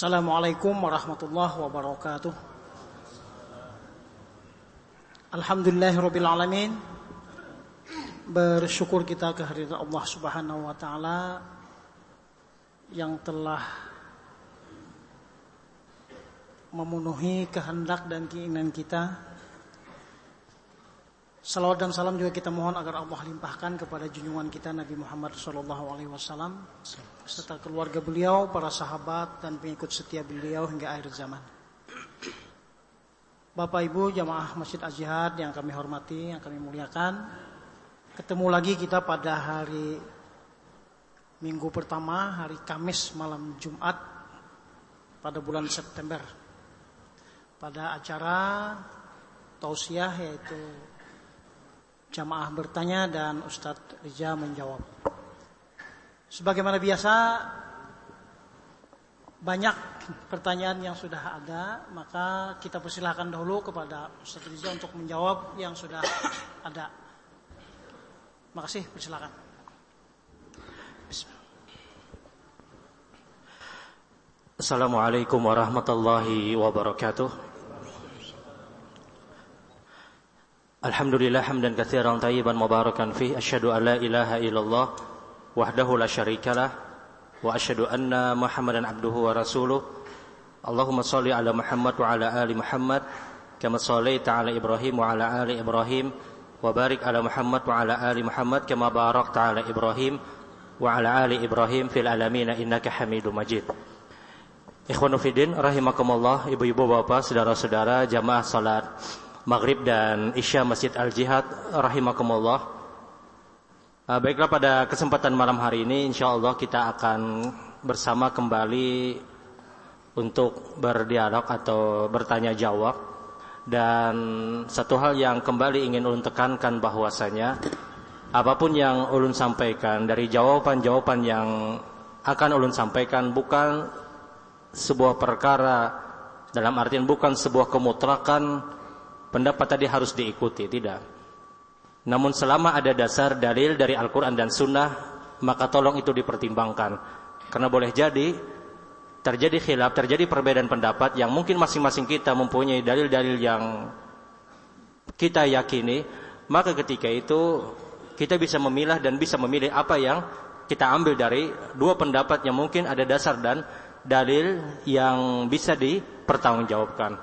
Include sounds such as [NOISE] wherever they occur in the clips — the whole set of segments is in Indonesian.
Assalamualaikum warahmatullahi wabarakatuh. Alhamdulillahirabbil Bersyukur kita kehadiran Allah Subhanahu wa taala yang telah memenuhi kehendak dan keinginan kita Salawat dan salam juga kita mohon agar Allah limpahkan kepada junjungan kita Nabi Muhammad Wasallam serta keluarga beliau, para sahabat dan pengikut setia beliau hingga akhir zaman. Bapak Ibu jamaah Masjid Az-Jihad yang kami hormati, yang kami muliakan, ketemu lagi kita pada hari Minggu pertama, hari Kamis malam Jumat pada bulan September. Pada acara tausiah yaitu jamaah bertanya dan Ustadz Rija menjawab. Sebagaimana biasa, banyak pertanyaan yang sudah ada, maka kita persilahkan dahulu kepada Ustadz Riza untuk menjawab yang sudah ada. Makasih, persilakan. Assalamualaikum warahmatullahi wabarakatuh. Alhamdulillah hamdan katsiran tayyiban mubarakan fi. Asyhadu an la ilaha illallah wahdahu la syarikalah wa asyhadu anna Muhammadan abduhu wa rasuluh. Allahumma salli ala Muhammad wa ala ali Muhammad kama sallaita ala Ibrahim wa ala ali Ibrahim wa barik ala Muhammad wa ala ali Muhammad kama barakta ala Ibrahim wa ala ali Ibrahim fil alamin innaka Hamidum Majid. Ikhwanu fiddin rahimakumullah ibu-ibu bapak saudara-saudara jamaah salat Maghrib dan Isya Masjid Al-Jihad rahimakumullah. Uh, baiklah pada kesempatan malam hari ini insya Allah kita akan bersama kembali untuk berdialog atau bertanya jawab dan satu hal yang kembali ingin ulun tekankan bahwasanya apa pun yang ulun sampaikan dari jawaban-jawaban yang akan ulun sampaikan bukan sebuah perkara dalam artian bukan sebuah kemutrakan pendapat tadi harus diikuti, tidak. Namun selama ada dasar dalil dari Al-Quran dan Sunnah, maka tolong itu dipertimbangkan. Karena boleh jadi terjadi khilaf, terjadi perbedaan pendapat yang mungkin masing-masing kita mempunyai dalil-dalil yang kita yakini, maka ketika itu kita bisa memilah dan bisa memilih apa yang kita ambil dari dua pendapat yang mungkin ada dasar dan dalil yang bisa dipertanggungjawabkan.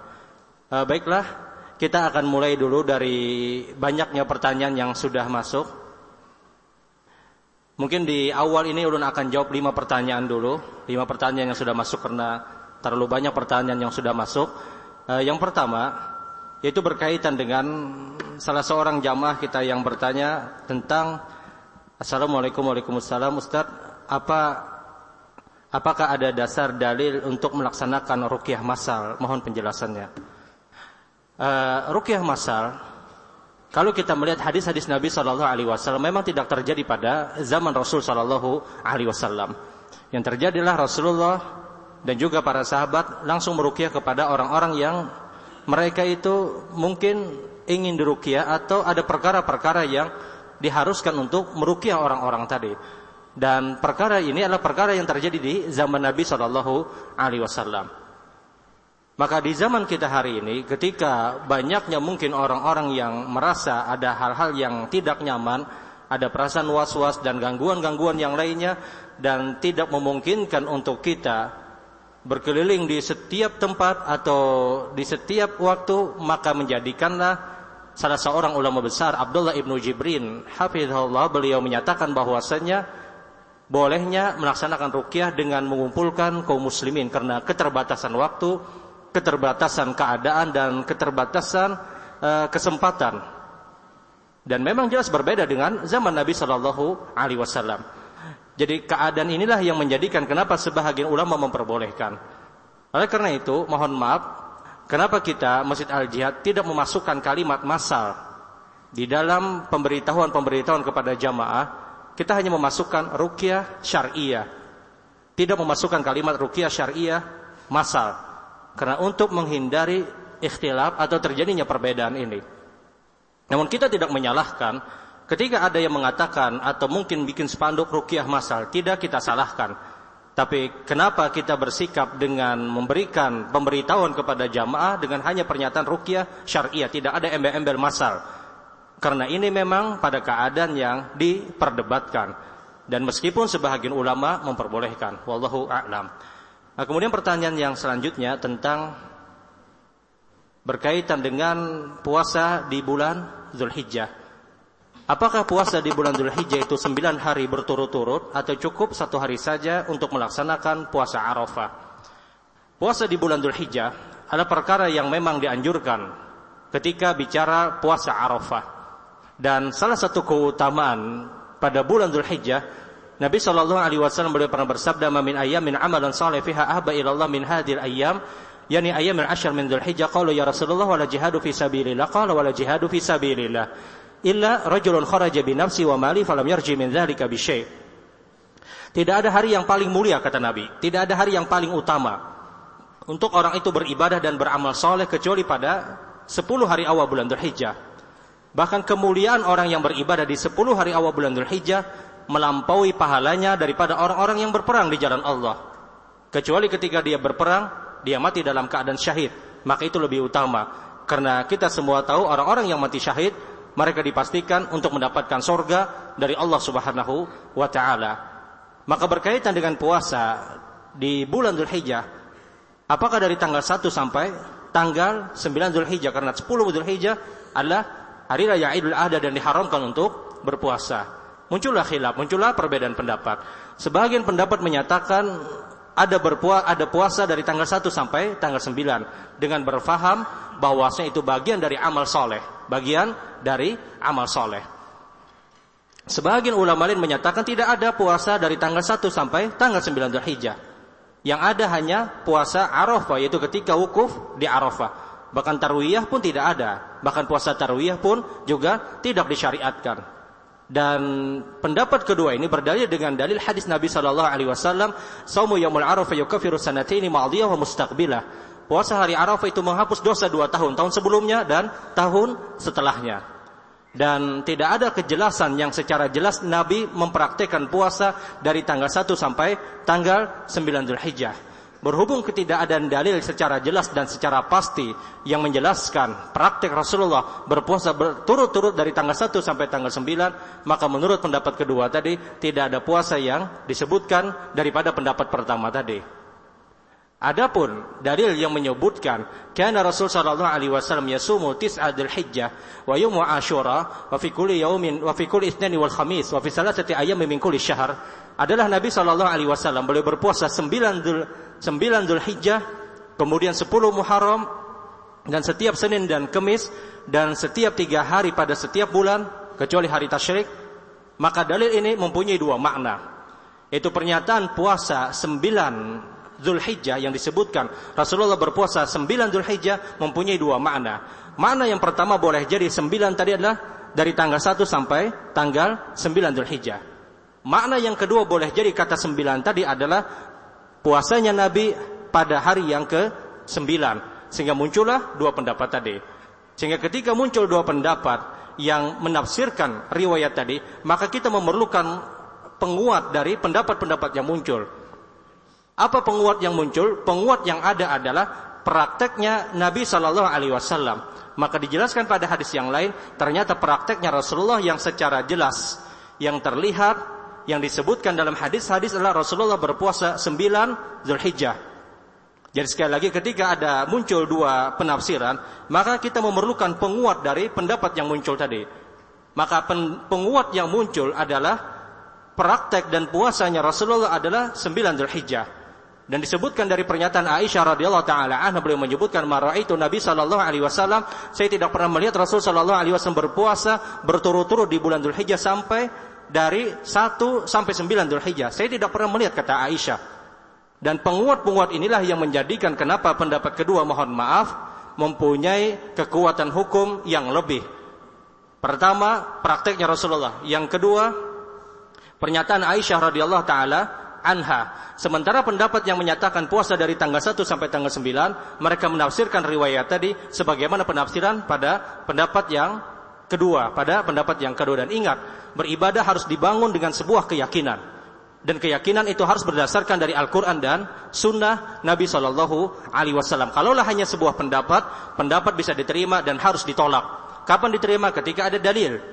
Uh, baiklah, kita akan mulai dulu dari banyaknya pertanyaan yang sudah masuk. Mungkin di awal ini ulun akan jawab lima pertanyaan dulu, lima pertanyaan yang sudah masuk karena terlalu banyak pertanyaan yang sudah masuk. Uh, yang pertama yaitu berkaitan dengan salah seorang jamaah kita yang bertanya tentang Assalamualaikum Waalaikumsalam Ustaz, apa apakah ada dasar dalil untuk melaksanakan rukyah masal? Mohon penjelasannya uh, rukyah masal kalau kita melihat hadis-hadis Nabi Shallallahu Alaihi Wasallam memang tidak terjadi pada zaman Rasul Shallallahu Alaihi Wasallam. Yang terjadilah Rasulullah dan juga para sahabat langsung merukyah kepada orang-orang yang mereka itu mungkin ingin dirukyah atau ada perkara-perkara yang diharuskan untuk merukyah orang-orang tadi. Dan perkara ini adalah perkara yang terjadi di zaman Nabi Shallallahu Alaihi Wasallam. Maka di zaman kita hari ini ketika banyaknya mungkin orang-orang yang merasa ada hal-hal yang tidak nyaman, ada perasaan was-was dan gangguan-gangguan yang lainnya dan tidak memungkinkan untuk kita berkeliling di setiap tempat atau di setiap waktu maka menjadikanlah salah seorang ulama besar Abdullah ibnu Jibrin hafizahullah beliau menyatakan bahwasanya bolehnya melaksanakan rukyah dengan mengumpulkan kaum muslimin. Karena keterbatasan waktu keterbatasan keadaan dan keterbatasan uh, kesempatan. Dan memang jelas berbeda dengan zaman Nabi Shallallahu Alaihi Wasallam. Jadi keadaan inilah yang menjadikan kenapa sebahagian ulama memperbolehkan. Oleh karena itu, mohon maaf, kenapa kita Masjid Al Jihad tidak memasukkan kalimat masal di dalam pemberitahuan-pemberitahuan kepada jamaah, kita hanya memasukkan rukyah syariah. Tidak memasukkan kalimat rukyah syariah masal. Karena untuk menghindari ikhtilaf atau terjadinya perbedaan ini. Namun kita tidak menyalahkan ketika ada yang mengatakan atau mungkin bikin spanduk rukyah masal, tidak kita salahkan. Tapi kenapa kita bersikap dengan memberikan pemberitahuan kepada jamaah dengan hanya pernyataan rukyah syariah, tidak ada embel-embel masal. Karena ini memang pada keadaan yang diperdebatkan. Dan meskipun sebahagian ulama memperbolehkan. Wallahu a'lam. Nah, kemudian pertanyaan yang selanjutnya tentang berkaitan dengan puasa di bulan Zulhijjah. Apakah puasa di bulan Dhul Hijjah itu 9 hari berturut-turut atau cukup satu hari saja untuk melaksanakan puasa Arafah? Puasa di bulan Dhul Hijjah adalah perkara yang memang dianjurkan ketika bicara puasa Arafah. Dan salah satu keutamaan pada bulan Dhul Hijjah Nabi Shallallahu Alaihi Wasallam beliau pernah bersabda, "Min ayam min amalan saleh fiha ahba ilallah min hadil ayam." Yani ayam min Dhul Hijjah. Qalu ya Rasulullah wala jihadu fi sabilillah. Qala wala jihadu fi sabilillah illa rajulun kharaja bi nafsi wa mali falam yarji min dzalika bi syai. Tidak ada hari yang paling mulia kata Nabi, tidak ada hari yang paling utama untuk orang itu beribadah dan beramal soleh kecuali pada 10 hari awal bulan Dzulhijjah. Bahkan kemuliaan orang yang beribadah di 10 hari awal bulan Dzulhijjah melampaui pahalanya daripada orang-orang yang berperang di jalan Allah. Kecuali ketika dia berperang, dia mati dalam keadaan syahid, maka itu lebih utama. Karena kita semua tahu orang-orang yang mati syahid mereka dipastikan untuk mendapatkan sorga dari Allah Subhanahu wa taala. Maka berkaitan dengan puasa di bulan Dzulhijjah, apakah dari tanggal 1 sampai tanggal 9 Dzulhijjah karena 10 Dzulhijjah adalah hari raya Idul Adha dan diharamkan untuk berpuasa. Muncullah khilaf, muncullah perbedaan pendapat. Sebagian pendapat menyatakan ada berpuasa ada puasa dari tanggal 1 sampai tanggal 9 dengan berfaham bahwasanya itu bagian dari amal soleh, bagian dari amal soleh. Sebagian ulama lain menyatakan tidak ada puasa dari tanggal 1 sampai tanggal 9 Dzulhijjah. Yang ada hanya puasa Arafah yaitu ketika wukuf di Arafah. Bahkan tarwiyah pun tidak ada. Bahkan puasa tarwiyah pun juga tidak disyariatkan. Dan pendapat kedua ini berdalil dengan dalil hadis Nabi Shallallahu Alaihi Wasallam, "Saumu yaumul arafah yukafiru sanataini ma'diyah wa mustaqbilah." Puasa hari Arafah itu menghapus dosa dua tahun, tahun sebelumnya dan tahun setelahnya. Dan tidak ada kejelasan yang secara jelas Nabi mempraktekkan puasa dari tanggal 1 sampai tanggal 9 Zulhijjah. Berhubung ketidakadaan dalil secara jelas dan secara pasti yang menjelaskan praktek Rasulullah berpuasa berturut-turut dari tanggal 1 sampai tanggal 9, maka menurut pendapat kedua tadi tidak ada puasa yang disebutkan daripada pendapat pertama tadi. Adapun dalil yang menyebutkan kana Rasul sallallahu alaihi wasallam yasumu tis'adul hijjah wa yaumu asyura wa fi kulli yaumin wa fi kulli itsnain wal khamis wa fi salasati ayyamin min kulli syahr adalah Nabi sallallahu alaihi wasallam beliau berpuasa 9 9 Zulhijjah, kemudian 10 Muharram, dan setiap Senin dan Kemis, dan setiap tiga hari pada setiap bulan, kecuali hari Tashrik, maka dalil ini mempunyai dua makna. Itu pernyataan puasa 9 Zulhijjah yang disebutkan Rasulullah berpuasa 9 Zulhijjah mempunyai dua makna. Makna yang pertama boleh jadi 9 tadi adalah dari tanggal 1 sampai tanggal 9 Zulhijjah. Makna yang kedua boleh jadi kata 9 tadi adalah puasanya Nabi pada hari yang ke-9 sehingga muncullah dua pendapat tadi. Sehingga ketika muncul dua pendapat yang menafsirkan riwayat tadi, maka kita memerlukan penguat dari pendapat-pendapat yang muncul. Apa penguat yang muncul? Penguat yang ada adalah prakteknya Nabi Shallallahu Alaihi Wasallam. Maka dijelaskan pada hadis yang lain, ternyata prakteknya Rasulullah yang secara jelas, yang terlihat yang disebutkan dalam hadis-hadis adalah Rasulullah berpuasa 9 Zulhijjah. Jadi sekali lagi ketika ada muncul dua penafsiran, maka kita memerlukan penguat dari pendapat yang muncul tadi. Maka penguat yang muncul adalah praktek dan puasanya Rasulullah adalah 9 Zulhijjah. Dan disebutkan dari pernyataan Aisyah radhiyallahu taala anha beliau menyebutkan itu Nabi sallallahu alaihi wasallam saya tidak pernah melihat Rasul sallallahu alaihi wasallam berpuasa berturut-turut di bulan Dzulhijjah sampai dari 1 sampai 9 Dzulhijjah. Saya tidak pernah melihat kata Aisyah. Dan penguat-penguat inilah yang menjadikan kenapa pendapat kedua mohon maaf mempunyai kekuatan hukum yang lebih. Pertama, prakteknya Rasulullah. Yang kedua, pernyataan Aisyah radhiyallahu taala anha. Sementara pendapat yang menyatakan puasa dari tanggal 1 sampai tanggal 9, mereka menafsirkan riwayat tadi sebagaimana penafsiran pada pendapat yang kedua, pada pendapat yang kedua dan ingat, beribadah harus dibangun dengan sebuah keyakinan. dan keyakinan itu harus berdasarkan dari Al-Quran dan Sunnah Nabi Shallallahu Alaihi Wasallam. Kalaulah hanya sebuah pendapat, pendapat bisa diterima dan harus ditolak. Kapan diterima? Ketika ada dalil.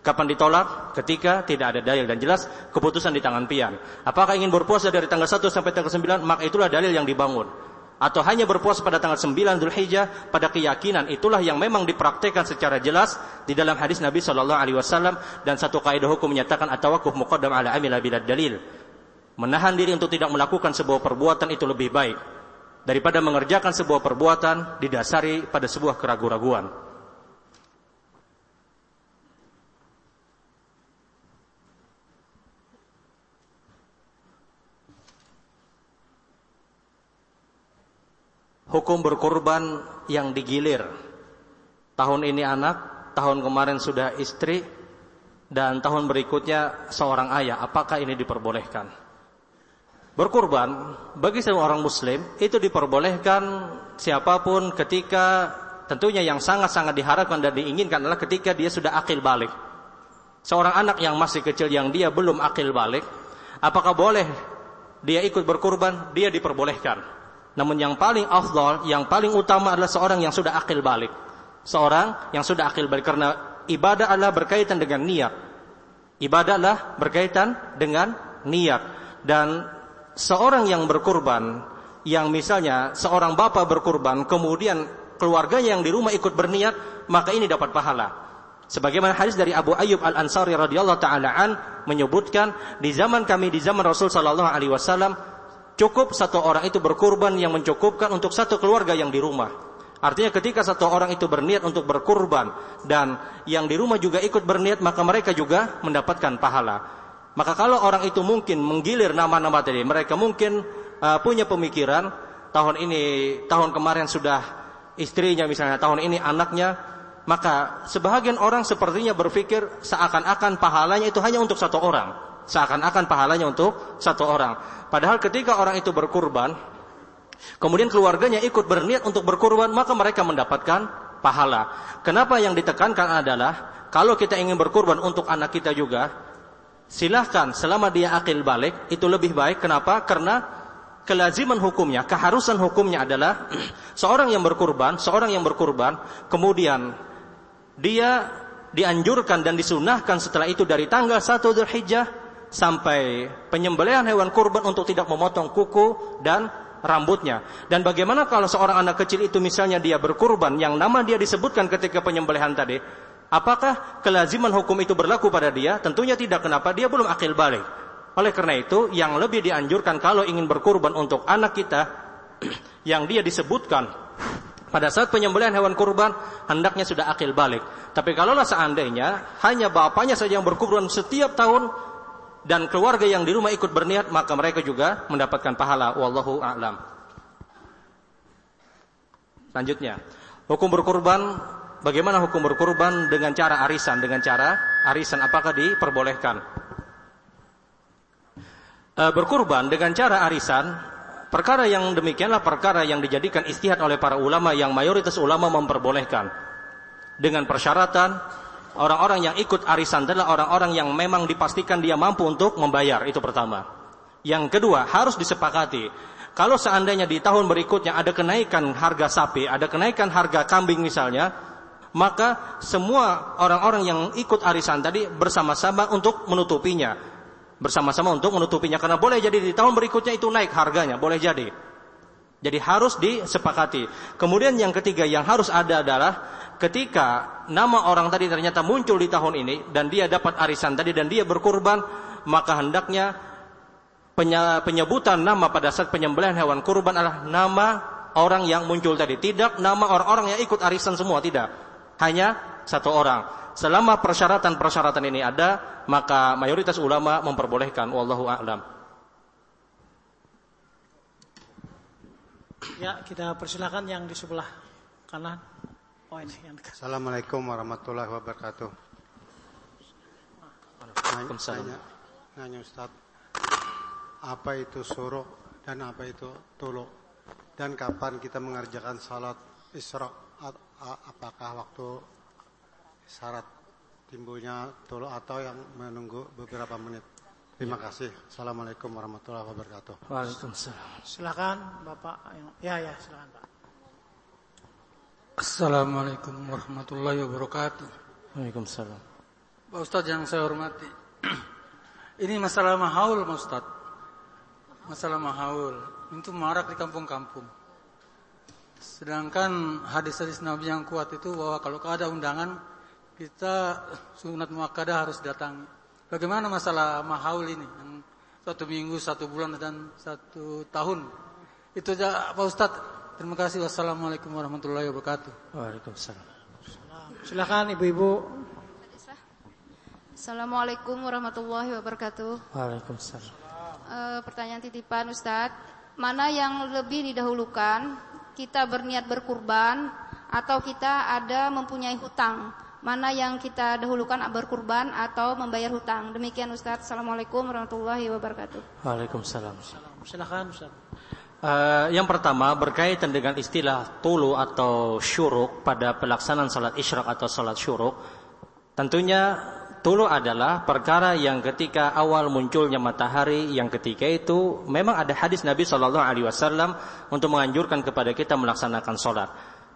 Kapan ditolak? Ketika tidak ada dalil dan jelas keputusan di tangan pian. Apakah ingin berpuasa dari tanggal 1 sampai tanggal 9? Maka itulah dalil yang dibangun. Atau hanya berpuasa pada tanggal 9 Dzulhijjah pada keyakinan itulah yang memang dipraktekkan secara jelas di dalam hadis Nabi Shallallahu alaihi wasallam dan satu kaidah hukum menyatakan at-tawakkuf muqaddam ala amila bilad dalil. Menahan diri untuk tidak melakukan sebuah perbuatan itu lebih baik daripada mengerjakan sebuah perbuatan didasari pada sebuah keraguan-raguan. Hukum berkorban yang digilir. Tahun ini anak, tahun kemarin sudah istri, dan tahun berikutnya seorang ayah. Apakah ini diperbolehkan? Berkorban bagi seorang muslim itu diperbolehkan siapa pun ketika tentunya yang sangat-sangat diharapkan dan diinginkan adalah ketika dia sudah akil balik. Seorang anak yang masih kecil yang dia belum akil balik, apakah boleh dia ikut berkorban? Dia diperbolehkan. Namun yang paling afdal, yang paling utama adalah seorang yang sudah akil balik. Seorang yang sudah akil balik karena ibadah adalah berkaitan dengan niat. Ibadah adalah berkaitan dengan niat dan seorang yang berkurban yang misalnya seorang bapak berkurban kemudian keluarganya yang di rumah ikut berniat maka ini dapat pahala. Sebagaimana hadis dari Abu Ayyub Al Ansari radhiyallahu taala an menyebutkan di zaman kami di zaman Rasul sallallahu alaihi wasallam Cukup satu orang itu berkurban yang mencukupkan untuk satu keluarga yang di rumah. Artinya ketika satu orang itu berniat untuk berkurban dan yang di rumah juga ikut berniat maka mereka juga mendapatkan pahala. Maka kalau orang itu mungkin menggilir nama-nama tadi, mereka mungkin uh, punya pemikiran tahun ini, tahun kemarin sudah istrinya misalnya, tahun ini anaknya, maka sebahagian orang sepertinya berpikir seakan-akan pahalanya itu hanya untuk satu orang. Seakan-akan pahalanya untuk satu orang. Padahal ketika orang itu berkurban, kemudian keluarganya ikut berniat untuk berkurban, maka mereka mendapatkan pahala. Kenapa yang ditekankan adalah kalau kita ingin berkurban untuk anak kita juga, silahkan selama dia akil balik itu lebih baik. Kenapa? Karena kelaziman hukumnya, keharusan hukumnya adalah [CLEARS THROAT] seorang yang berkurban, seorang yang berkurban, kemudian dia dianjurkan dan disunahkan setelah itu dari tanggal 1 Dzulhijjah sampai penyembelihan hewan kurban untuk tidak memotong kuku dan rambutnya. Dan bagaimana kalau seorang anak kecil itu misalnya dia berkurban yang nama dia disebutkan ketika penyembelihan tadi, apakah kelaziman hukum itu berlaku pada dia? Tentunya tidak. Kenapa? Dia belum akil balik. Oleh karena itu, yang lebih dianjurkan kalau ingin berkurban untuk anak kita [CLEARS THROAT] yang dia disebutkan pada saat penyembelihan hewan kurban hendaknya sudah akil balik. Tapi kalaulah seandainya hanya bapaknya saja yang berkurban setiap tahun dan keluarga yang di rumah ikut berniat maka mereka juga mendapatkan pahala wallahu a'lam. Selanjutnya, hukum berkurban bagaimana hukum berkurban dengan cara arisan dengan cara arisan apakah diperbolehkan? E, berkurban dengan cara arisan perkara yang demikianlah perkara yang dijadikan istihad oleh para ulama yang mayoritas ulama memperbolehkan dengan persyaratan Orang-orang yang ikut arisan adalah orang-orang yang memang dipastikan dia mampu untuk membayar. Itu pertama. Yang kedua, harus disepakati. Kalau seandainya di tahun berikutnya ada kenaikan harga sapi, ada kenaikan harga kambing misalnya, maka semua orang-orang yang ikut arisan tadi bersama-sama untuk menutupinya. Bersama-sama untuk menutupinya. Karena boleh jadi di tahun berikutnya itu naik harganya, boleh jadi. Jadi harus disepakati. Kemudian yang ketiga yang harus ada adalah ketika nama orang tadi ternyata muncul di tahun ini dan dia dapat arisan tadi dan dia berkurban, maka hendaknya penyebutan nama pada saat penyembelihan hewan kurban adalah nama orang yang muncul tadi, tidak nama orang-orang yang ikut arisan semua, tidak. Hanya satu orang. Selama persyaratan-persyaratan ini ada, maka mayoritas ulama memperbolehkan wallahu a'lam. Ya, kita persilakan yang di sebelah kanan. Oh ini yang dekat. Assalamualaikum warahmatullahi wabarakatuh. Waalaikumsalam. Nanya, nanya Ustaz, apa itu suruh dan apa itu tuluk? Dan kapan kita mengerjakan salat isra? Apakah waktu syarat timbulnya tuluk atau yang menunggu beberapa menit? Terima kasih. Assalamualaikum warahmatullahi wabarakatuh. Waalaikumsalam. Silakan Bapak. Ya ya silakan Pak. Assalamualaikum warahmatullahi wabarakatuh. Waalaikumsalam. Pak Ustadz yang saya hormati. [CLEARS THROAT] Ini masalah mahaul Pak Ustadz. Masalah mahaul. Itu marak di kampung-kampung. Sedangkan hadis-hadis Nabi yang kuat itu bahwa kalau ada undangan kita sunat muakkadah harus datang. Bagaimana masalah mahaul ini? Yang satu minggu, satu bulan dan satu tahun. Itu aja Pak Ustadz. Terima kasih. Wassalamualaikum warahmatullahi wabarakatuh. Waalaikumsalam. Silakan ibu-ibu. Assalamualaikum warahmatullahi wabarakatuh. Waalaikumsalam. E, pertanyaan titipan Ustadz, mana yang lebih didahulukan? Kita berniat berkurban atau kita ada mempunyai hutang? Mana yang kita dahulukan berkurban atau membayar hutang? Demikian Ustadz. Assalamualaikum warahmatullahi wabarakatuh. Waalaikumsalam. Silakan Ustaz. Uh, yang pertama berkaitan dengan istilah tulu atau syuruk pada pelaksanaan salat isyraq atau salat syuruk. Tentunya tulu adalah perkara yang ketika awal munculnya matahari yang ketika itu memang ada hadis Nabi Shallallahu Alaihi Wasallam untuk menganjurkan kepada kita melaksanakan salat.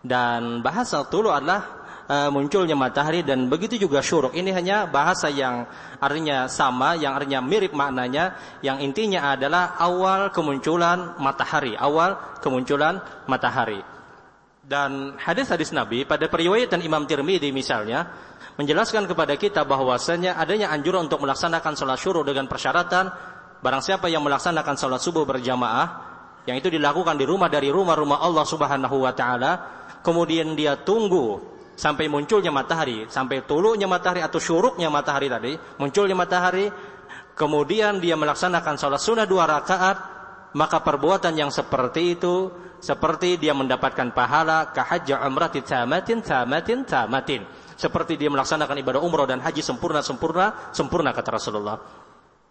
Dan bahasa tulu adalah uh, munculnya matahari dan begitu juga syuruk. Ini hanya bahasa yang artinya sama, yang artinya mirip maknanya, yang intinya adalah awal kemunculan matahari, awal kemunculan matahari. Dan hadis-hadis Nabi pada periwayatan Imam Tirmidzi misalnya menjelaskan kepada kita bahwasanya adanya anjuran untuk melaksanakan sholat syuruk dengan persyaratan barang siapa yang melaksanakan sholat subuh berjamaah yang itu dilakukan di rumah dari rumah-rumah Allah Subhanahu wa taala kemudian dia tunggu sampai munculnya matahari, sampai tuluknya matahari atau syuruknya matahari tadi, munculnya matahari, kemudian dia melaksanakan sholat sunnah dua rakaat, maka perbuatan yang seperti itu seperti dia mendapatkan pahala kahajja umrati tamatin tamatin tamatin. Seperti dia melaksanakan ibadah umrah dan haji sempurna sempurna sempurna kata Rasulullah.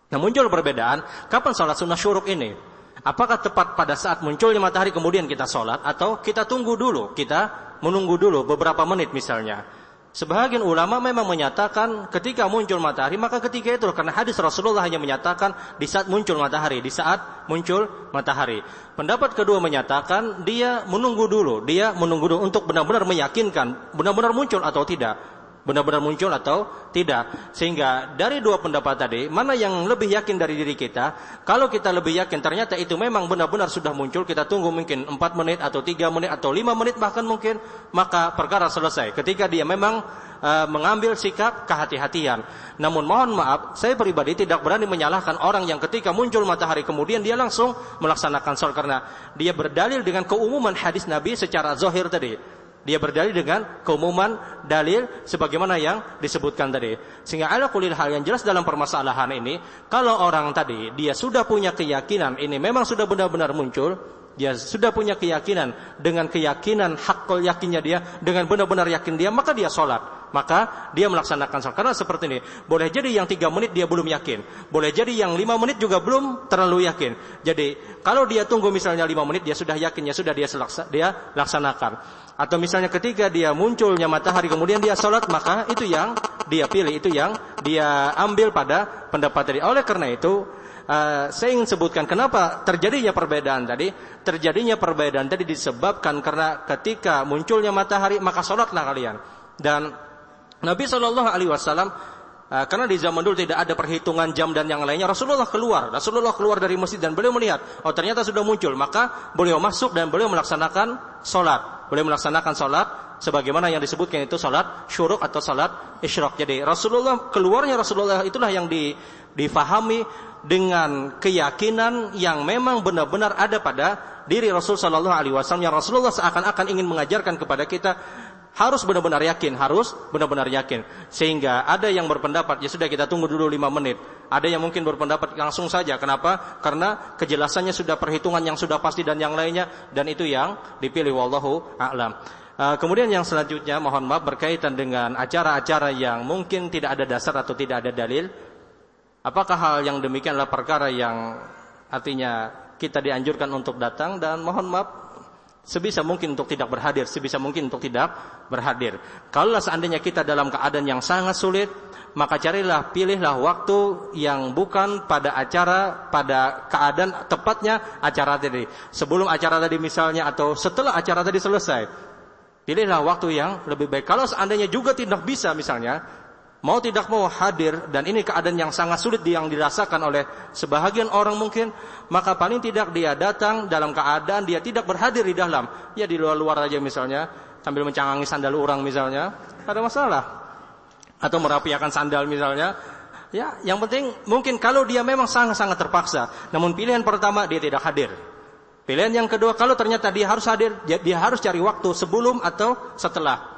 Nah muncul perbedaan, kapan sholat sunnah syuruk ini? Apakah tepat pada saat munculnya matahari kemudian kita sholat atau kita tunggu dulu, kita menunggu dulu beberapa menit misalnya. Sebagian ulama memang menyatakan ketika muncul matahari maka ketika itu karena hadis Rasulullah hanya menyatakan di saat muncul matahari, di saat muncul matahari. Pendapat kedua menyatakan dia menunggu dulu, dia menunggu dulu untuk benar-benar meyakinkan benar-benar muncul atau tidak benar-benar muncul atau tidak. Sehingga dari dua pendapat tadi, mana yang lebih yakin dari diri kita? Kalau kita lebih yakin ternyata itu memang benar-benar sudah muncul, kita tunggu mungkin 4 menit atau 3 menit atau 5 menit bahkan mungkin, maka perkara selesai. Ketika dia memang uh, mengambil sikap kehati-hatian. Namun mohon maaf, saya pribadi tidak berani menyalahkan orang yang ketika muncul matahari kemudian dia langsung melaksanakan sholat karena dia berdalil dengan keumuman hadis Nabi secara zohir tadi. Dia berdalil dengan keumuman dalil sebagaimana yang disebutkan tadi. Sehingga ala kulil hal yang jelas dalam permasalahan ini, kalau orang tadi dia sudah punya keyakinan ini memang sudah benar-benar muncul, dia sudah punya keyakinan dengan keyakinan hakul yakinnya dia dengan benar-benar yakin dia maka dia sholat maka dia melaksanakan sholat. Karena seperti ini boleh jadi yang tiga menit dia belum yakin. Boleh jadi yang lima menit juga belum terlalu yakin. Jadi kalau dia tunggu misalnya lima menit dia sudah yakin ya sudah dia dia laksanakan. Atau misalnya ketika dia munculnya matahari kemudian dia sholat maka itu yang dia pilih itu yang dia ambil pada pendapat tadi. Oleh karena itu uh, saya ingin sebutkan kenapa terjadinya perbedaan tadi. Terjadinya perbedaan tadi disebabkan karena ketika munculnya matahari maka sholatlah kalian. Dan Nabi Shallallahu Alaihi Wasallam Uh, karena di zaman dulu tidak ada perhitungan jam dan yang lainnya. Rasulullah keluar, Rasulullah keluar dari masjid dan beliau melihat, oh ternyata sudah muncul. Maka beliau masuk dan beliau melaksanakan sholat. Beliau melaksanakan sholat sebagaimana yang disebutkan itu sholat syuruk atau sholat isyrok. Jadi Rasulullah keluarnya Rasulullah itulah yang di, difahami dengan keyakinan yang memang benar-benar ada pada diri Rasul Shallallahu Alaihi Wasallam yang Rasulullah seakan-akan ingin mengajarkan kepada kita harus benar-benar yakin, harus benar-benar yakin. Sehingga ada yang berpendapat, ya sudah kita tunggu dulu lima menit. Ada yang mungkin berpendapat langsung saja. Kenapa? Karena kejelasannya sudah perhitungan yang sudah pasti dan yang lainnya. Dan itu yang dipilih. Wallahu a'lam. Uh, kemudian yang selanjutnya, mohon maaf berkaitan dengan acara-acara yang mungkin tidak ada dasar atau tidak ada dalil. Apakah hal yang demikian adalah perkara yang artinya kita dianjurkan untuk datang dan mohon maaf sebisa mungkin untuk tidak berhadir, sebisa mungkin untuk tidak berhadir. Kalau seandainya kita dalam keadaan yang sangat sulit, maka carilah, pilihlah waktu yang bukan pada acara, pada keadaan tepatnya acara tadi. Sebelum acara tadi misalnya atau setelah acara tadi selesai. Pilihlah waktu yang lebih baik. Kalau seandainya juga tidak bisa misalnya, mau tidak mau hadir dan ini keadaan yang sangat sulit yang dirasakan oleh sebahagian orang mungkin, maka paling tidak dia datang dalam keadaan dia tidak berhadir di dalam, ya di luar-luar aja misalnya, sambil mencangangi sandal orang misalnya, ada masalah. Atau merapiakan sandal misalnya, ya yang penting mungkin kalau dia memang sangat-sangat terpaksa, namun pilihan pertama dia tidak hadir. Pilihan yang kedua, kalau ternyata dia harus hadir, dia harus cari waktu sebelum atau setelah.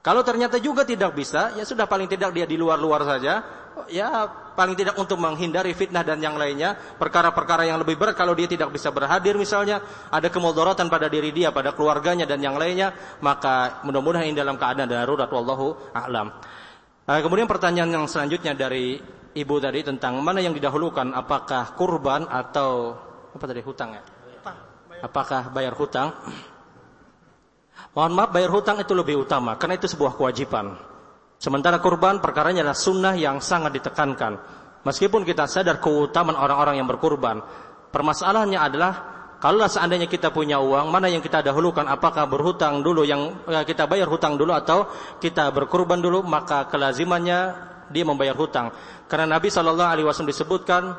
Kalau ternyata juga tidak bisa, ya sudah paling tidak dia di luar-luar saja. Ya paling tidak untuk menghindari fitnah dan yang lainnya, perkara-perkara yang lebih berat kalau dia tidak bisa berhadir misalnya, ada kemudorotan pada diri dia, pada keluarganya dan yang lainnya, maka mudah-mudahan ini dalam keadaan darurat wallahu a'lam. Nah, kemudian pertanyaan yang selanjutnya dari ibu tadi tentang mana yang didahulukan, apakah kurban atau apa tadi hutang ya? Apakah bayar hutang? Mohon maaf, bayar hutang itu lebih utama karena itu sebuah kewajiban. Sementara kurban perkaranya adalah sunnah yang sangat ditekankan. Meskipun kita sadar keutamaan orang-orang yang berkurban, permasalahannya adalah kalau seandainya kita punya uang, mana yang kita dahulukan? Apakah berhutang dulu yang eh, kita bayar hutang dulu atau kita berkurban dulu? Maka kelazimannya dia membayar hutang. Karena Nabi Wasallam disebutkan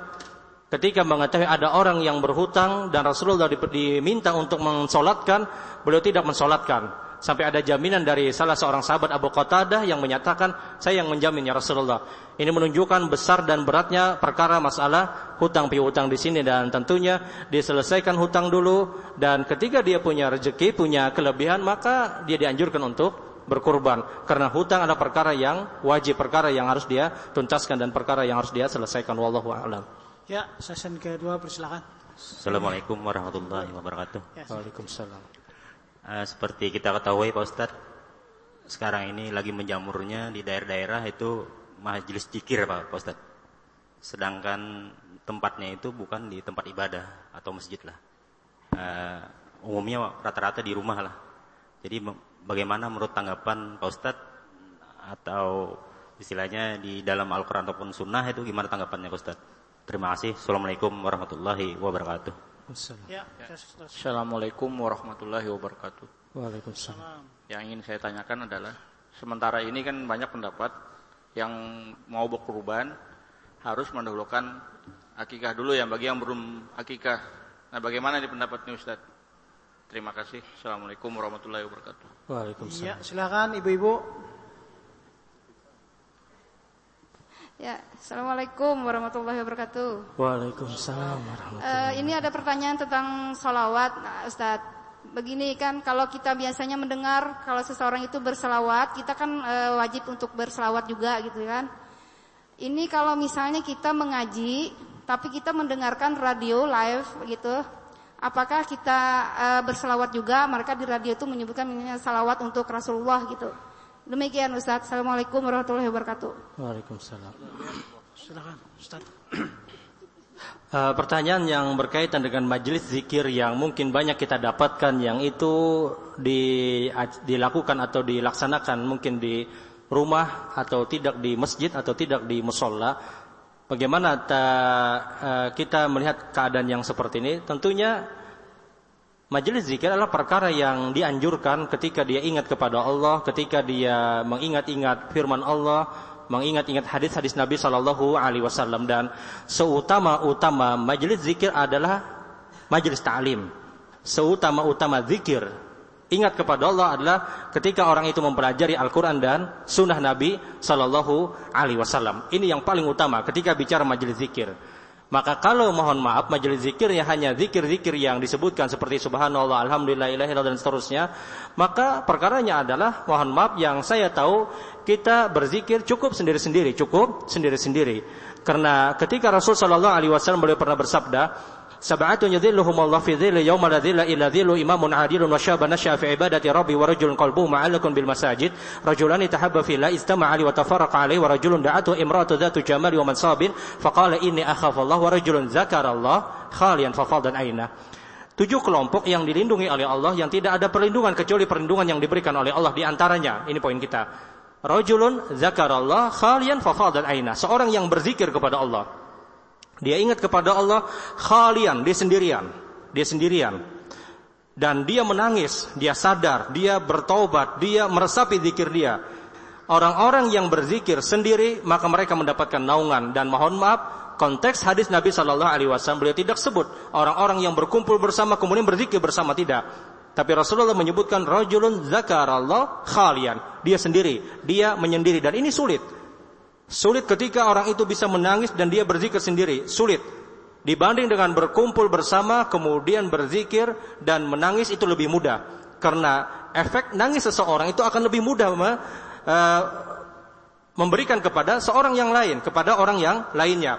ketika mengetahui ada orang yang berhutang dan Rasulullah diminta untuk mensolatkan, beliau tidak mensolatkan. Sampai ada jaminan dari salah seorang sahabat Abu Qatadah yang menyatakan, saya yang menjamin ya Rasulullah. Ini menunjukkan besar dan beratnya perkara masalah hutang piutang di sini dan tentunya diselesaikan hutang dulu dan ketika dia punya rezeki, punya kelebihan maka dia dianjurkan untuk berkurban karena hutang adalah perkara yang wajib, perkara yang harus dia tuntaskan dan perkara yang harus dia selesaikan wallahu a'lam. Ya, sesi kedua persilakan. Assalamualaikum warahmatullahi wabarakatuh. Ya, Waalaikumsalam. Uh, seperti kita ketahui Pak Ustadz, sekarang ini lagi menjamurnya di daerah-daerah itu majelis zikir Pak, Pak Ustadz. Sedangkan tempatnya itu bukan di tempat ibadah atau masjid lah. Uh, umumnya rata-rata di rumah lah. Jadi bagaimana menurut tanggapan Pak Ustadz atau istilahnya di dalam Al-Quran ataupun Sunnah itu gimana tanggapannya Pak Ustadz? Terima kasih. Assalamualaikum warahmatullahi wabarakatuh. Ya, Assalamualaikum warahmatullahi wabarakatuh. Waalaikumsalam. Yang ingin saya tanyakan adalah sementara ini kan banyak pendapat yang mau berkurban harus mendahulukan akikah dulu ya bagi yang belum akikah. Nah, bagaimana di pendapatnya Ustaz? Terima kasih. Assalamualaikum warahmatullahi wabarakatuh. Waalaikumsalam. Ya, silakan ibu-ibu. Ya, Assalamualaikum warahmatullahi wabarakatuh. Waalaikumsalam warahmatullahi Uh, ini ada pertanyaan tentang solawat, nah, Ustadz. Begini kan, kalau kita biasanya mendengar kalau seseorang itu berselawat, kita kan uh, wajib untuk berselawat juga gitu kan. Ini kalau misalnya kita mengaji, tapi kita mendengarkan radio live gitu, apakah kita uh, berselawat juga? Mereka di radio itu menyebutkan misalnya salawat untuk Rasulullah gitu. Demikian Ustaz. Assalamualaikum warahmatullahi wabarakatuh. Waalaikumsalam. Silakan, Ustaz. Uh, [CLEARS THROAT] pertanyaan yang berkaitan dengan majelis zikir yang mungkin banyak kita dapatkan yang itu di, dilakukan atau dilaksanakan mungkin di rumah atau tidak di masjid atau tidak di musola. Bagaimana ta, uh, kita melihat keadaan yang seperti ini? Tentunya Majelis zikir adalah perkara yang dianjurkan ketika dia ingat kepada Allah, ketika dia mengingat-ingat firman Allah, mengingat-ingat hadis-hadis Nabi Shallallahu Alaihi Wasallam dan seutama-utama majelis zikir adalah majelis ta'lim. Seutama-utama zikir ingat kepada Allah adalah ketika orang itu mempelajari Al-Quran dan Sunnah Nabi Shallallahu Alaihi Wasallam. Ini yang paling utama ketika bicara majelis zikir. Maka kalau mohon maaf majelis zikirnya hanya zikir-zikir yang disebutkan seperti subhanallah, alhamdulillah, ilahi dan seterusnya, maka perkaranya adalah mohon maaf yang saya tahu kita berzikir cukup sendiri-sendiri, cukup sendiri-sendiri. Karena ketika Rasul Shallallahu alaihi wasallam beliau pernah bersabda, Sab'atun yudhilluhum Allah fi dhilli yawma la dhilla illa dhillu imamun adilun wa syaban nasya fi ibadati rabbi wa rajulun qalbuhu ma'allakun bil masajid rajulani tahabba fi la istama'a ali wa tafarraqa alaihi wa rajulun da'atu imratu dhatu jamali wa mansabin faqala inni akhafu Allah wa rajulun zakara Allah khalian fafaldan aina Tujuh kelompok yang dilindungi oleh Allah yang tidak ada perlindungan kecuali perlindungan yang diberikan oleh Allah di antaranya. Ini poin kita. Rajulun zakarallah khalian fafadat aina. Seorang yang berzikir kepada Allah. Dia ingat kepada Allah khalian, dia sendirian. Dia sendirian. Dan dia menangis, dia sadar, dia bertobat, dia meresapi zikir dia. Orang-orang yang berzikir sendiri maka mereka mendapatkan naungan dan mohon maaf konteks hadis Nabi Shallallahu Alaihi Wasallam beliau tidak sebut orang-orang yang berkumpul bersama kemudian berzikir bersama tidak. Tapi Rasulullah menyebutkan rajulun zakarallah khalian. Dia sendiri, dia menyendiri dan ini sulit. Sulit ketika orang itu bisa menangis dan dia berzikir sendiri, sulit. Dibanding dengan berkumpul bersama kemudian berzikir dan menangis itu lebih mudah. Karena efek nangis seseorang itu akan lebih mudah uh, memberikan kepada seorang yang lain, kepada orang yang lainnya.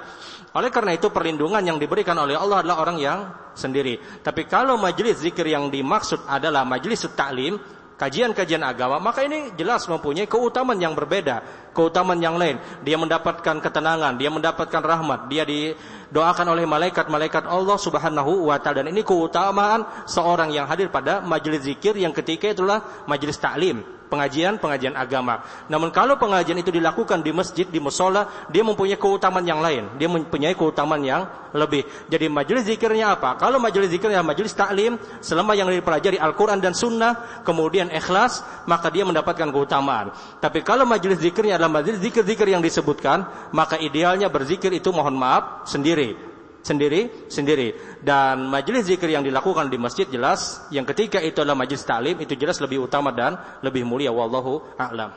Oleh karena itu perlindungan yang diberikan oleh Allah adalah orang yang sendiri. Tapi kalau majelis zikir yang dimaksud adalah majelis taklim, kajian-kajian agama, maka ini jelas mempunyai keutamaan yang berbeda, keutamaan yang lain. Dia mendapatkan ketenangan, dia mendapatkan rahmat, dia didoakan oleh malaikat-malaikat Allah Subhanahu wa taala dan ini keutamaan seorang yang hadir pada majelis zikir yang ketika itulah majelis taklim pengajian-pengajian agama. Namun kalau pengajian itu dilakukan di masjid, di musola, dia mempunyai keutamaan yang lain. Dia mempunyai keutamaan yang lebih. Jadi majelis zikirnya apa? Kalau majelis zikirnya majelis taklim, selama yang dipelajari Al-Quran dan Sunnah, kemudian ikhlas, maka dia mendapatkan keutamaan. Tapi kalau majelis zikirnya adalah majelis zikir-zikir yang disebutkan, maka idealnya berzikir itu mohon maaf sendiri sendiri sendiri dan majelis zikir yang dilakukan di masjid jelas yang ketika itu adalah majelis taklim itu jelas lebih utama dan lebih mulia wallahu a'lam.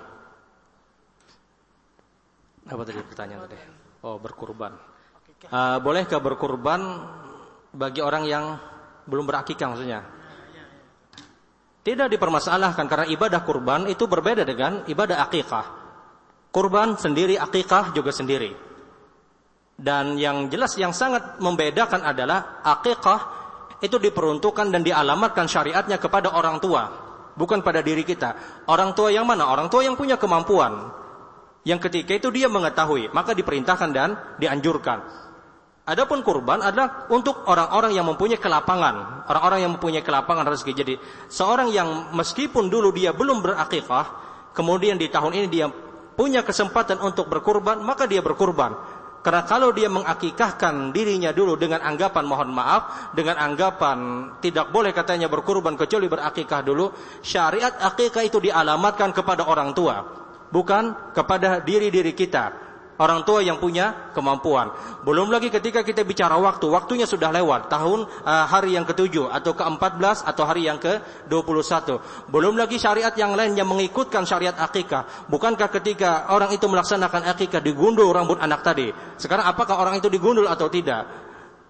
Apa tadi pertanyaan tadi? Oh, berkurban. Uh, bolehkah berkurban bagi orang yang belum berakikah maksudnya? Tidak dipermasalahkan karena ibadah kurban itu berbeda dengan ibadah akikah. Kurban sendiri, akikah juga sendiri. Dan yang jelas yang sangat membedakan adalah akikah itu diperuntukkan dan dialamatkan syariatnya kepada orang tua, bukan pada diri kita. Orang tua yang mana? Orang tua yang punya kemampuan. Yang ketika itu dia mengetahui, maka diperintahkan dan dianjurkan. Adapun kurban adalah untuk orang-orang yang mempunyai kelapangan, orang-orang yang mempunyai kelapangan rezeki. Jadi seorang yang meskipun dulu dia belum berakikah, kemudian di tahun ini dia punya kesempatan untuk berkurban, maka dia berkurban. Karena kalau dia mengakikahkan dirinya dulu dengan anggapan mohon maaf, dengan anggapan tidak boleh katanya berkurban kecuali berakikah dulu, syariat akikah itu dialamatkan kepada orang tua, bukan kepada diri-diri kita orang tua yang punya kemampuan. Belum lagi ketika kita bicara waktu, waktunya sudah lewat, tahun uh, hari yang ke-7 atau ke-14 atau hari yang ke-21. Belum lagi syariat yang lain yang mengikutkan syariat akikah. Bukankah ketika orang itu melaksanakan akikah digundul rambut anak tadi? Sekarang apakah orang itu digundul atau tidak?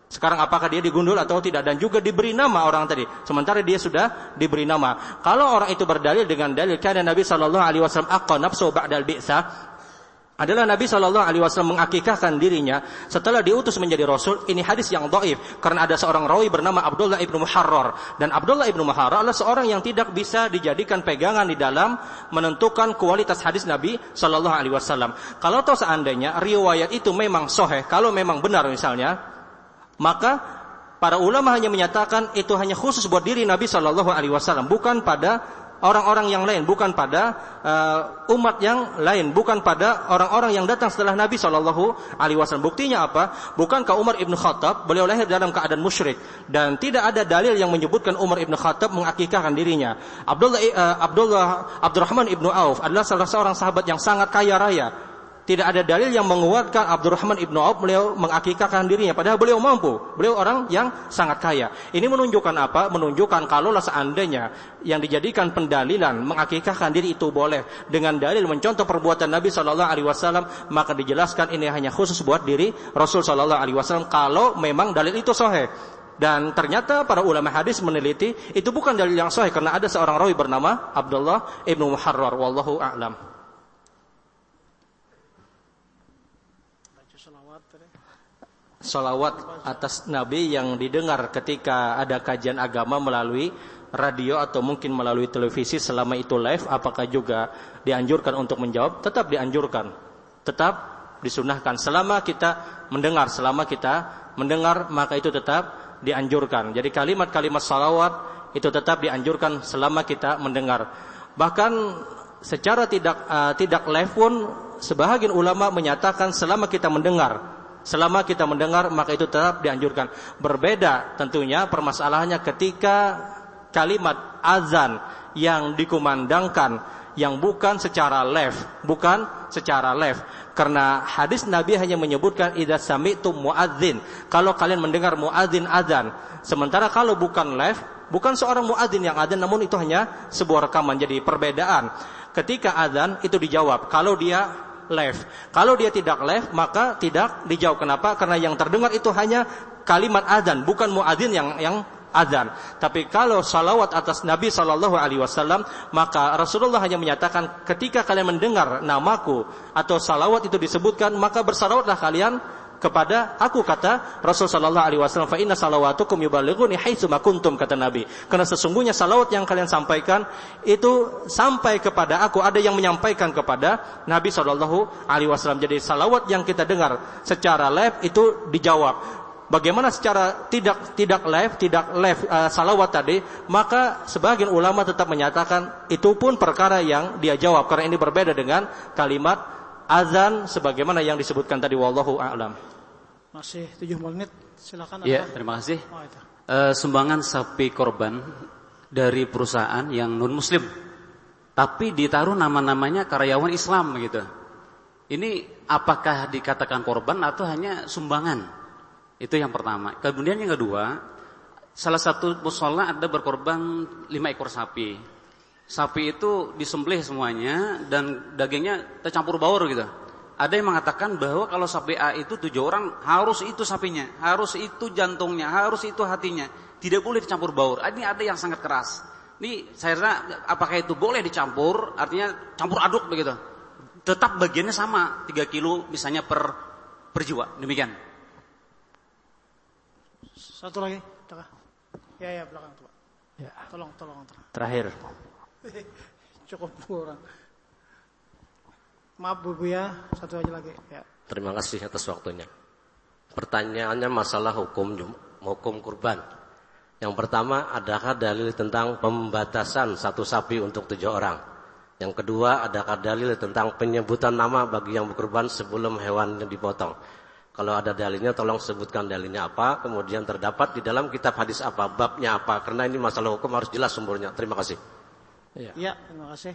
Sekarang apakah dia digundul atau tidak dan juga diberi nama orang tadi. Sementara dia sudah diberi nama. Kalau orang itu berdalil dengan dalil karena Nabi sallallahu alaihi wasallam aqqa nafsu ba'dal adalah Nabi Shallallahu Alaihi Wasallam mengakikahkan dirinya setelah diutus menjadi Rasul. Ini hadis yang doif karena ada seorang rawi bernama Abdullah ibnu Muharrar dan Abdullah ibnu Muharrar adalah seorang yang tidak bisa dijadikan pegangan di dalam menentukan kualitas hadis Nabi Shallallahu Alaihi Wasallam. Kalau tahu seandainya riwayat itu memang soheh, kalau memang benar misalnya, maka para ulama hanya menyatakan itu hanya khusus buat diri Nabi Shallallahu Alaihi Wasallam, bukan pada orang-orang yang lain, bukan pada uh, umat yang lain, bukan pada orang-orang yang datang setelah Nabi Shallallahu Alaihi Wasallam. Buktinya apa? Bukankah Umar ibn Khattab beliau lahir dalam keadaan musyrik dan tidak ada dalil yang menyebutkan Umar ibn Khattab mengakikahkan dirinya. Abdullah uh, Abdullah Abdurrahman ibnu Auf adalah salah seorang sahabat yang sangat kaya raya tidak ada dalil yang menguatkan Abdurrahman ibnu Auf beliau mengakikahkan dirinya. Padahal beliau mampu. Beliau orang yang sangat kaya. Ini menunjukkan apa? Menunjukkan kalaulah seandainya yang dijadikan pendalilan mengakikahkan diri itu boleh dengan dalil mencontoh perbuatan Nabi Shallallahu Alaihi Wasallam maka dijelaskan ini hanya khusus buat diri Rasul Shallallahu Alaihi Wasallam kalau memang dalil itu sahih. Dan ternyata para ulama hadis meneliti itu bukan dalil yang sahih karena ada seorang rawi bernama Abdullah ibnu Muharrar. Wallahu a'lam. Salawat atas Nabi yang didengar ketika ada kajian agama melalui radio atau mungkin melalui televisi selama itu live apakah juga dianjurkan untuk menjawab tetap dianjurkan tetap disunahkan selama kita mendengar selama kita mendengar maka itu tetap dianjurkan. Jadi kalimat-kalimat salawat itu tetap dianjurkan selama kita mendengar. Bahkan secara tidak uh, tidak live pun sebahagian ulama menyatakan selama kita mendengar, selama kita mendengar maka itu tetap dianjurkan. Berbeda tentunya permasalahannya ketika kalimat azan yang dikumandangkan yang bukan secara live, bukan secara live. Karena hadis Nabi hanya menyebutkan idza sami'tum muadzin. Kalau kalian mendengar muadzin azan. Sementara kalau bukan live, bukan seorang muadzin yang azan namun itu hanya sebuah rekaman. Jadi perbedaan. Ketika azan itu dijawab. Kalau dia live. Kalau dia tidak live maka tidak dijawab. Kenapa? Karena yang terdengar itu hanya kalimat azan, bukan muadzin yang yang azan. Tapi kalau salawat atas Nabi Shallallahu Alaihi Wasallam, maka Rasulullah hanya menyatakan ketika kalian mendengar namaku atau salawat itu disebutkan, maka bersalawatlah kalian kepada aku kata Rasul sallallahu alaihi wasallam fa inna salawatukum yuballighuni haitsu kuntum kata Nabi. Karena sesungguhnya salawat yang kalian sampaikan itu sampai kepada aku ada yang menyampaikan kepada Nabi sallallahu alaihi wasallam. Jadi salawat yang kita dengar secara live itu dijawab. Bagaimana secara tidak tidak live, tidak live uh, salawat tadi, maka sebagian ulama tetap menyatakan itu pun perkara yang dia jawab. Karena ini berbeda dengan kalimat azan sebagaimana yang disebutkan tadi wallahu a'lam. Masih tujuh menit, silakan. Iya, terima kasih. Oh, uh, sumbangan sapi korban dari perusahaan yang non muslim, tapi ditaruh nama-namanya karyawan Islam gitu. Ini apakah dikatakan korban atau hanya sumbangan? Itu yang pertama. Kemudian yang kedua, salah satu musola ada berkorban lima ekor sapi. Sapi itu disembelih semuanya dan dagingnya tercampur baur gitu. Ada yang mengatakan bahwa kalau sapi A itu tujuh orang harus itu sapinya, harus itu jantungnya, harus itu hatinya, tidak boleh dicampur baur. Ini ada yang sangat keras. Ini saya rasa apakah itu boleh dicampur? Artinya campur aduk begitu. Tetap bagiannya sama, 3 kilo misalnya per per jiwa. Demikian. Satu lagi, tengah. Ya, ya, belakang tuh. Ya. Tolong, tolong. Terakhir. [LAUGHS] Cukup kurang. Maaf Bu ya, satu aja lagi. Ya. Terima kasih atas waktunya. Pertanyaannya masalah hukum hukum kurban. Yang pertama, adakah dalil tentang pembatasan satu sapi untuk tujuh orang? Yang kedua, adakah dalil tentang penyebutan nama bagi yang berkurban sebelum hewan dipotong? Kalau ada dalilnya tolong sebutkan dalilnya apa, kemudian terdapat di dalam kitab hadis apa, babnya apa, karena ini masalah hukum harus jelas sumbernya. Terima kasih. Ya, ya terima kasih.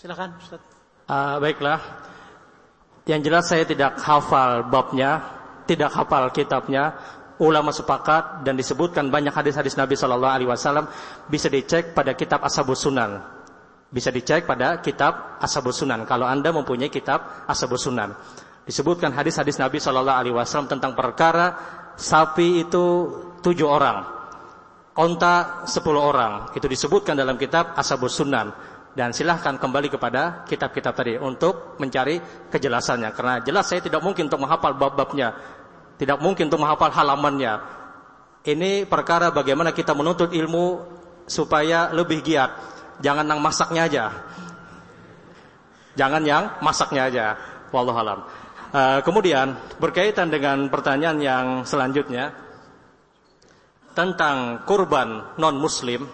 Silakan Ustaz. Uh, baiklah. Yang jelas saya tidak hafal babnya, tidak hafal kitabnya. Ulama sepakat dan disebutkan banyak hadis-hadis Nabi Shallallahu Alaihi Wasallam bisa dicek pada kitab Ashabus Sunan. Bisa dicek pada kitab Ashabus Sunan. Kalau anda mempunyai kitab Ashabus Sunan disebutkan hadis-hadis Nabi Shallallahu Alaihi Wasallam tentang perkara sapi itu tujuh orang, onta sepuluh orang. Itu disebutkan dalam kitab Ashabus Sunan. Dan silahkan kembali kepada kitab-kitab tadi untuk mencari kejelasannya. Karena jelas saya tidak mungkin untuk menghafal bab-babnya. Tidak mungkin untuk menghafal halamannya. Ini perkara bagaimana kita menuntut ilmu supaya lebih giat. Jangan yang masaknya aja. Jangan yang masaknya aja. Wallahualam. Uh, kemudian berkaitan dengan pertanyaan yang selanjutnya tentang kurban non muslim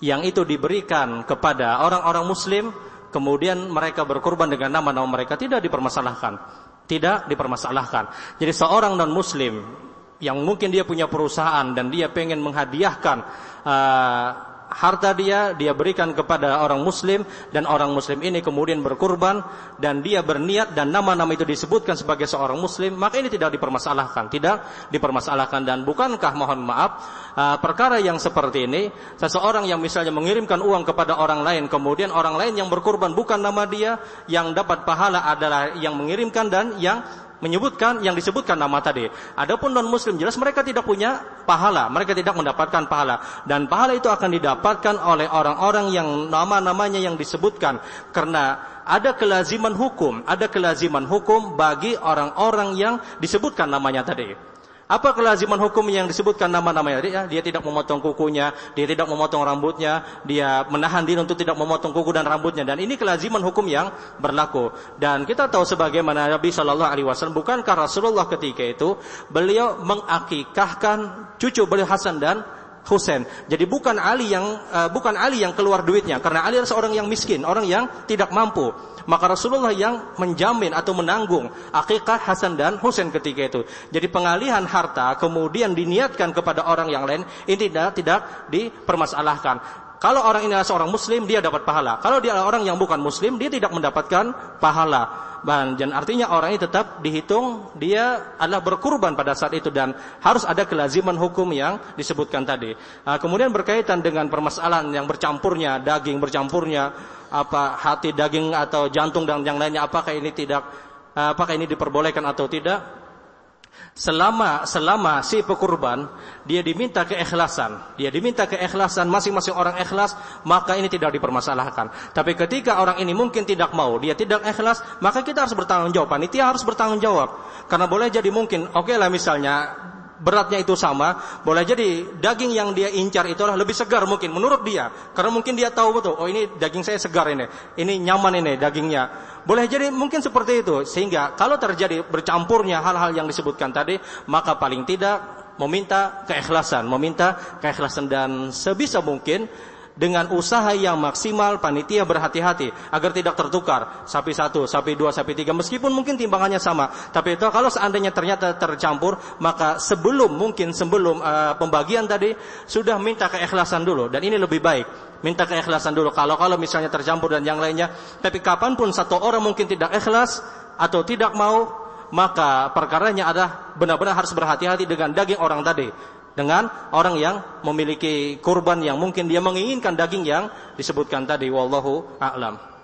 yang itu diberikan kepada orang-orang muslim kemudian mereka berkurban dengan nama-nama mereka tidak dipermasalahkan. Tidak dipermasalahkan. Jadi seorang non muslim yang mungkin dia punya perusahaan dan dia pengen menghadiahkan uh, harta dia dia berikan kepada orang muslim dan orang muslim ini kemudian berkurban dan dia berniat dan nama-nama itu disebutkan sebagai seorang muslim maka ini tidak dipermasalahkan. Tidak dipermasalahkan dan bukankah mohon maaf uh, perkara yang seperti ini seseorang yang misalnya mengirimkan uang kepada orang lain kemudian orang lain yang berkurban bukan nama dia yang dapat pahala adalah yang mengirimkan dan yang menyebutkan yang disebutkan nama tadi. Adapun non muslim jelas mereka tidak punya pahala, mereka tidak mendapatkan pahala dan pahala itu akan didapatkan oleh orang-orang yang nama-namanya yang disebutkan karena ada kelaziman hukum, ada kelaziman hukum bagi orang-orang yang disebutkan namanya tadi. Apa kelaziman hukum yang disebutkan nama-namanya? Dia, dia tidak memotong kukunya, dia tidak memotong rambutnya, dia menahan diri untuk tidak memotong kuku dan rambutnya. Dan ini kelaziman hukum yang berlaku. Dan kita tahu sebagaimana Nabi Shallallahu Alaihi Wasallam, bukankah Rasulullah ketika itu beliau mengakikahkan cucu beliau Hasan dan Husain. Jadi bukan Ali yang uh, bukan Ali yang keluar duitnya karena Ali adalah seorang yang miskin, orang yang tidak mampu maka Rasulullah yang menjamin atau menanggung akikah Hasan dan Husain ketika itu. Jadi pengalihan harta kemudian diniatkan kepada orang yang lain ini tidak tidak dipermasalahkan. Kalau orang ini adalah seorang muslim dia dapat pahala. Kalau dia adalah orang yang bukan muslim dia tidak mendapatkan pahala. Dan artinya orang ini tetap dihitung dia adalah berkurban pada saat itu dan harus ada kelaziman hukum yang disebutkan tadi. Nah, kemudian berkaitan dengan permasalahan yang bercampurnya daging bercampurnya apa hati daging atau jantung dan yang lainnya apakah ini tidak apakah ini diperbolehkan atau tidak selama selama si pekurban dia diminta keikhlasan. Dia diminta keikhlasan masing-masing orang ikhlas maka ini tidak dipermasalahkan. Tapi ketika orang ini mungkin tidak mau dia tidak ikhlas maka kita harus bertanggung jawab panitia harus bertanggung jawab karena boleh jadi mungkin oke okay lah misalnya beratnya itu sama, boleh jadi daging yang dia incar itu adalah lebih segar mungkin menurut dia. Karena mungkin dia tahu betul, oh ini daging saya segar ini, ini nyaman ini dagingnya. Boleh jadi mungkin seperti itu. Sehingga kalau terjadi bercampurnya hal-hal yang disebutkan tadi, maka paling tidak meminta keikhlasan, meminta keikhlasan dan sebisa mungkin dengan usaha yang maksimal panitia berhati-hati agar tidak tertukar. Sapi satu, sapi dua, sapi tiga meskipun mungkin timbangannya sama tapi itu kalau seandainya ternyata tercampur maka sebelum mungkin sebelum uh, pembagian tadi sudah minta keikhlasan dulu. Dan ini lebih baik minta keikhlasan dulu. Kalau kalau misalnya tercampur dan yang lainnya tapi kapan pun satu orang mungkin tidak ikhlas atau tidak mau maka perkaranya adalah benar-benar harus berhati-hati dengan daging orang tadi dengan orang yang memiliki kurban yang mungkin dia menginginkan daging yang disebutkan tadi. Wallahu a'lam